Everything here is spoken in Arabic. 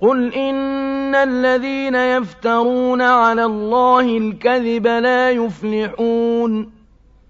قُلْ إِنَّ الَّذِينَ يَفْتَرُونَ عَلَى اللَّهِ الْكَذِبَ لَا يُفْلِحُونَ